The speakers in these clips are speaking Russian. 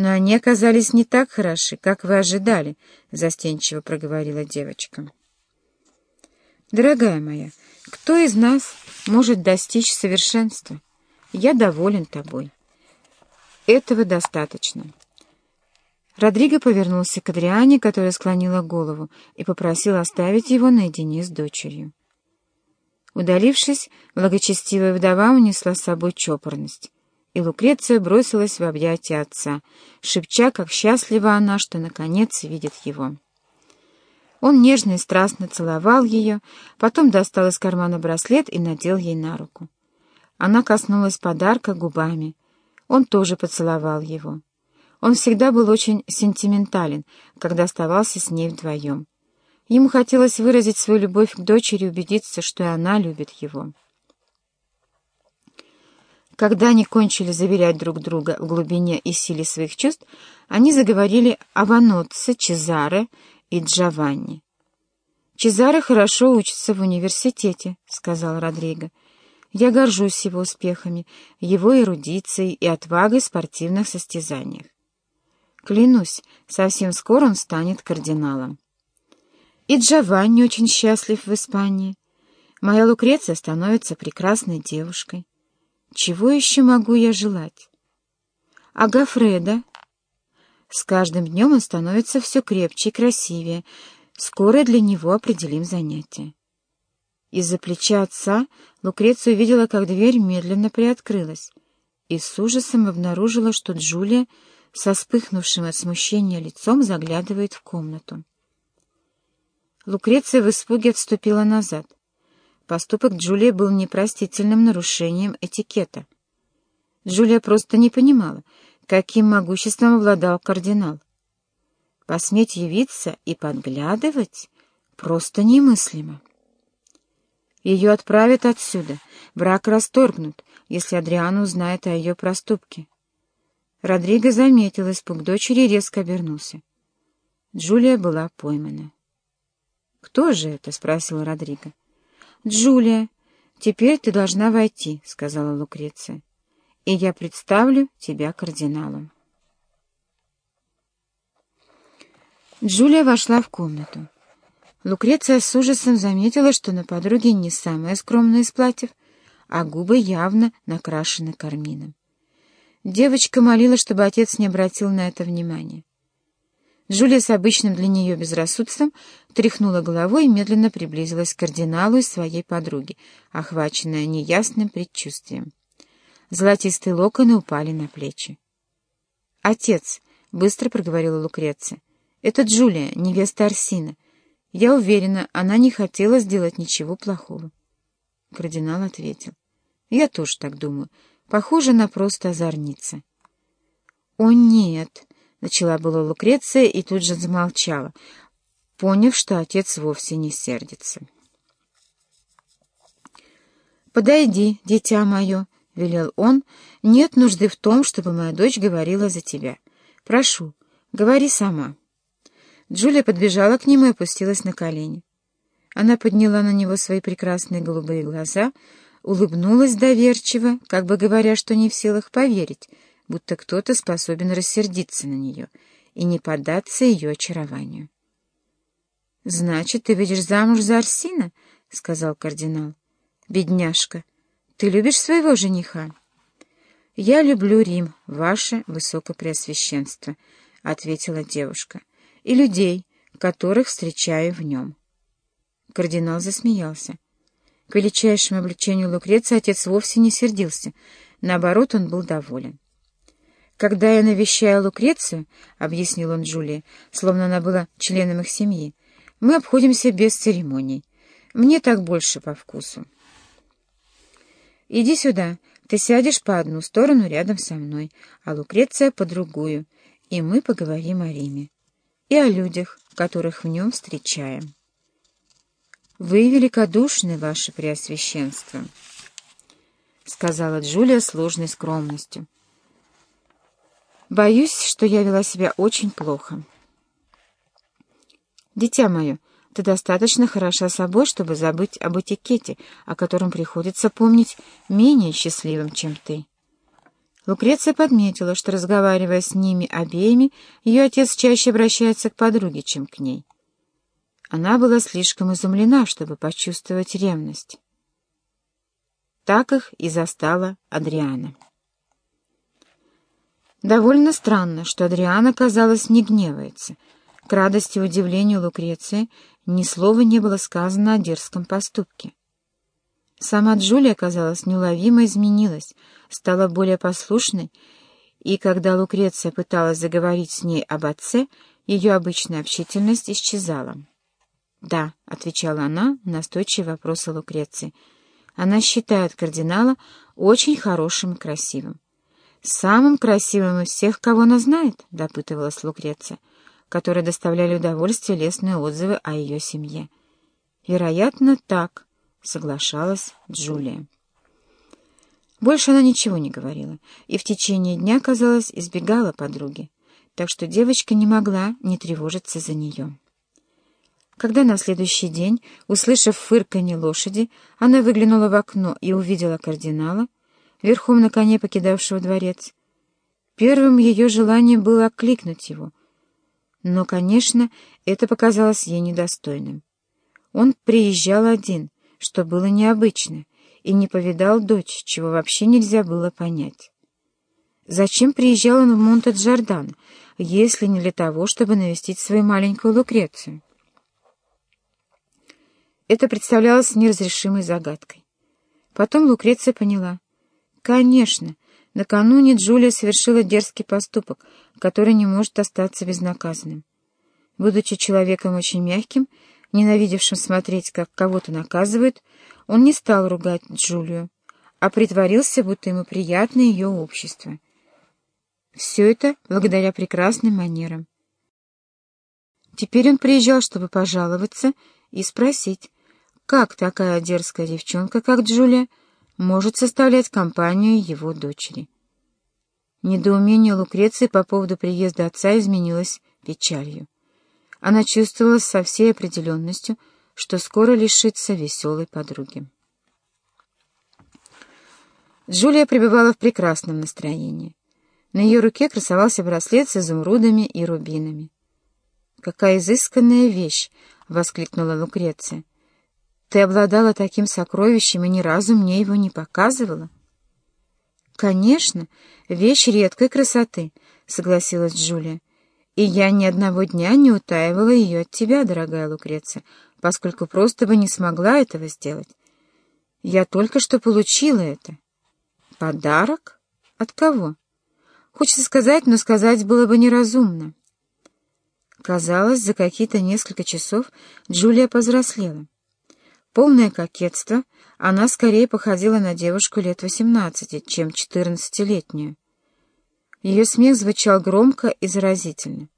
«Но они оказались не так хороши, как вы ожидали», — застенчиво проговорила девочка. «Дорогая моя, кто из нас может достичь совершенства? Я доволен тобой. Этого достаточно». Родриго повернулся к Адриане, которая склонила голову, и попросил оставить его наедине с дочерью. Удалившись, благочестивая вдова унесла с собой чопорность, и Лукреция бросилась в объятия отца, шепча, как счастлива она, что наконец видит его. Он нежно и страстно целовал ее, потом достал из кармана браслет и надел ей на руку. Она коснулась подарка губами. Он тоже поцеловал его. Он всегда был очень сентиментален, когда оставался с ней вдвоем. Ему хотелось выразить свою любовь к дочери и убедиться, что и она любит его. Когда они кончили заверять друг друга в глубине и силе своих чувств, они заговорили о Ваноце, Чезаре и Джованни. «Чезаре хорошо учится в университете», — сказал Родриго. «Я горжусь его успехами, его эрудицией и отвагой в спортивных состязаниях. Клянусь, совсем скоро он станет кардиналом. И Джованни очень счастлив в Испании. Моя Лукреция становится прекрасной девушкой. Чего еще могу я желать? А Гафреда? С каждым днем он становится все крепче и красивее. Скоро для него определим занятие. Из-за плеча отца Лукреция увидела, как дверь медленно приоткрылась, и с ужасом обнаружила, что Джулия со вспыхнувшим от смущения лицом заглядывает в комнату. Лукреция в испуге отступила назад. Поступок Джулии был непростительным нарушением этикета. Джулия просто не понимала, каким могуществом обладал кардинал. Посметь явиться и подглядывать просто немыслимо. Ее отправят отсюда, брак расторгнут, если Адриана узнает о ее проступке. Родриго заметил испуг дочери и резко обернулся. Джулия была поймана. «Кто же это?» — спросил Родриго. «Джулия, теперь ты должна войти», — сказала Лукреция. «И я представлю тебя кардиналом». Джулия вошла в комнату. Лукреция с ужасом заметила, что на подруге не самое скромное из платьев, а губы явно накрашены кармином. Девочка молила, чтобы отец не обратил на это внимания. Джулия с обычным для нее безрассудством тряхнула головой и медленно приблизилась к кардиналу и своей подруге, охваченная неясным предчувствием. Золотистые локоны упали на плечи. «Отец», — быстро проговорила Лукреция, — «это Джулия, невеста Арсина. Я уверена, она не хотела сделать ничего плохого». Кардинал ответил. «Я тоже так думаю. Похоже на просто озорница. «О, нет!» — начала была Лукреция и тут же замолчала, поняв, что отец вовсе не сердится. «Подойди, дитя мое», — велел он, — «нет нужды в том, чтобы моя дочь говорила за тебя. Прошу, говори сама». Джулия подбежала к нему и опустилась на колени. Она подняла на него свои прекрасные голубые глаза — улыбнулась доверчиво, как бы говоря, что не в силах поверить, будто кто-то способен рассердиться на нее и не поддаться ее очарованию. — Значит, ты выйдешь замуж за Арсина? — сказал кардинал. — Бедняжка, ты любишь своего жениха? — Я люблю Рим, ваше высокопреосвященство, — ответила девушка, — и людей, которых встречаю в нем. Кардинал засмеялся. — к величайшему облегчению Лукреции отец вовсе не сердился, наоборот, он был доволен. «Когда я навещаю Лукрецию, — объяснил он Джулии, словно она была членом их семьи, — мы обходимся без церемоний. Мне так больше по вкусу. Иди сюда, ты сядешь по одну сторону рядом со мной, а Лукреция по другую, и мы поговорим о Риме и о людях, которых в нем встречаем». «Вы великодушны, ваше преосвященство», — сказала Джулия с ложной скромностью. «Боюсь, что я вела себя очень плохо». «Дитя мое, ты достаточно хороша собой, чтобы забыть об этикете, о котором приходится помнить менее счастливым, чем ты. Лукреция подметила, что, разговаривая с ними обеими, ее отец чаще обращается к подруге, чем к ней. Она была слишком изумлена, чтобы почувствовать ревность. Так их и застала Адриана. Довольно странно, что Адриана, казалось, не гневается. К радости и удивлению Лукреции ни слова не было сказано о дерзком поступке. Сама Джулия, казалось, неуловимо изменилась, стала более послушной, и когда Лукреция пыталась заговорить с ней об отце, ее обычная общительность исчезала. «Да», — отвечала она на настойчивые вопросы Лукреции, — «она считает кардинала очень хорошим и красивым». «Самым красивым из всех, кого она знает», — допытывалась Лукреция, которые доставляли удовольствие лестные отзывы о ее семье. «Вероятно, так», — соглашалась Джулия. Больше она ничего не говорила, и в течение дня, казалось, избегала подруги, так что девочка не могла не тревожиться за нее. Когда на следующий день, услышав фырканье лошади, она выглянула в окно и увидела кардинала, верхом на коне покидавшего дворец, первым ее желанием было окликнуть его, но, конечно, это показалось ей недостойным. Он приезжал один — что было необычно, и не повидал дочь, чего вообще нельзя было понять. Зачем приезжал он в Монте-Джордан, если не для того, чтобы навестить свою маленькую Лукрецию? Это представлялось неразрешимой загадкой. Потом Лукреция поняла. Конечно, накануне Джулия совершила дерзкий поступок, который не может остаться безнаказанным. Будучи человеком очень мягким, ненавидевшим смотреть, как кого-то наказывают, он не стал ругать Джулию, а притворился, будто ему приятно ее общество. Все это благодаря прекрасным манерам. Теперь он приезжал, чтобы пожаловаться и спросить, как такая дерзкая девчонка, как Джулия, может составлять компанию его дочери. Недоумение Лукреции по поводу приезда отца изменилось печалью. Она чувствовала со всей определенностью, что скоро лишится веселой подруги. Джулия пребывала в прекрасном настроении. На ее руке красовался браслет с изумрудами и рубинами. «Какая изысканная вещь!» — воскликнула Лукреция. «Ты обладала таким сокровищем и ни разу мне его не показывала?» «Конечно, вещь редкой красоты», — согласилась Джулия. И я ни одного дня не утаивала ее от тебя, дорогая Лукреция, поскольку просто бы не смогла этого сделать. Я только что получила это. Подарок? От кого? Хочется сказать, но сказать было бы неразумно. Казалось, за какие-то несколько часов Джулия повзрослела. Полное кокетство, она скорее походила на девушку лет восемнадцати, чем четырнадцатилетнюю. Ее смех звучал громко и заразительно.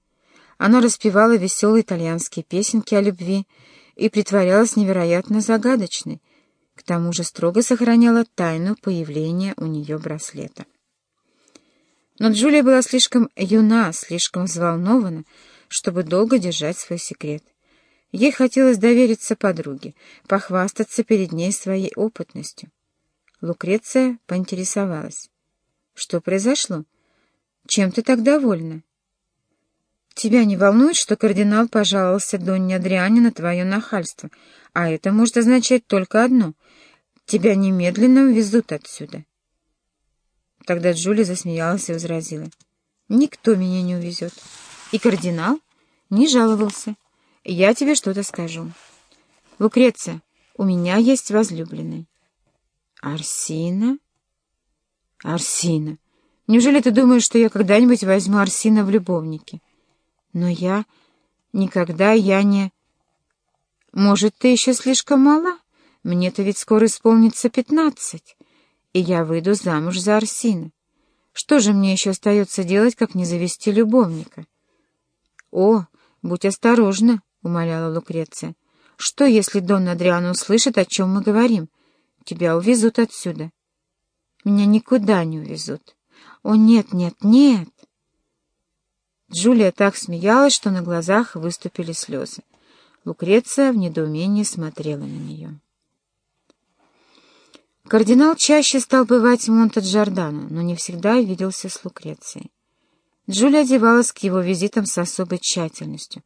Она распевала веселые итальянские песенки о любви и притворялась невероятно загадочной, к тому же строго сохраняла тайну появления у нее браслета. Но Джулия была слишком юна, слишком взволнована, чтобы долго держать свой секрет. Ей хотелось довериться подруге, похвастаться перед ней своей опытностью. Лукреция поинтересовалась. «Что произошло?» Чем ты так довольна? Тебя не волнует, что кардинал пожаловался Донне Адриане на твое нахальство, а это может означать только одно — тебя немедленно увезут отсюда. Тогда Джулия засмеялась и возразила. Никто меня не увезет. И кардинал не жаловался. Я тебе что-то скажу. Лукреция, у меня есть возлюбленный. Арсина? Арсина. Неужели ты думаешь, что я когда-нибудь возьму Арсина в любовники? Но я... Никогда я не... Может, ты еще слишком мала? Мне-то ведь скоро исполнится пятнадцать, и я выйду замуж за Арсина. Что же мне еще остается делать, как не завести любовника? — О, будь осторожна, — умоляла Лукреция. — Что, если Дон Адриано услышит, о чем мы говорим? Тебя увезут отсюда. — Меня никуда не увезут. «О, нет, нет, нет!» Джулия так смеялась, что на глазах выступили слезы. Лукреция в недоумении смотрела на нее. Кардинал чаще стал бывать в Монте-Джордано, но не всегда виделся с Лукрецией. Джулия одевалась к его визитам с особой тщательностью,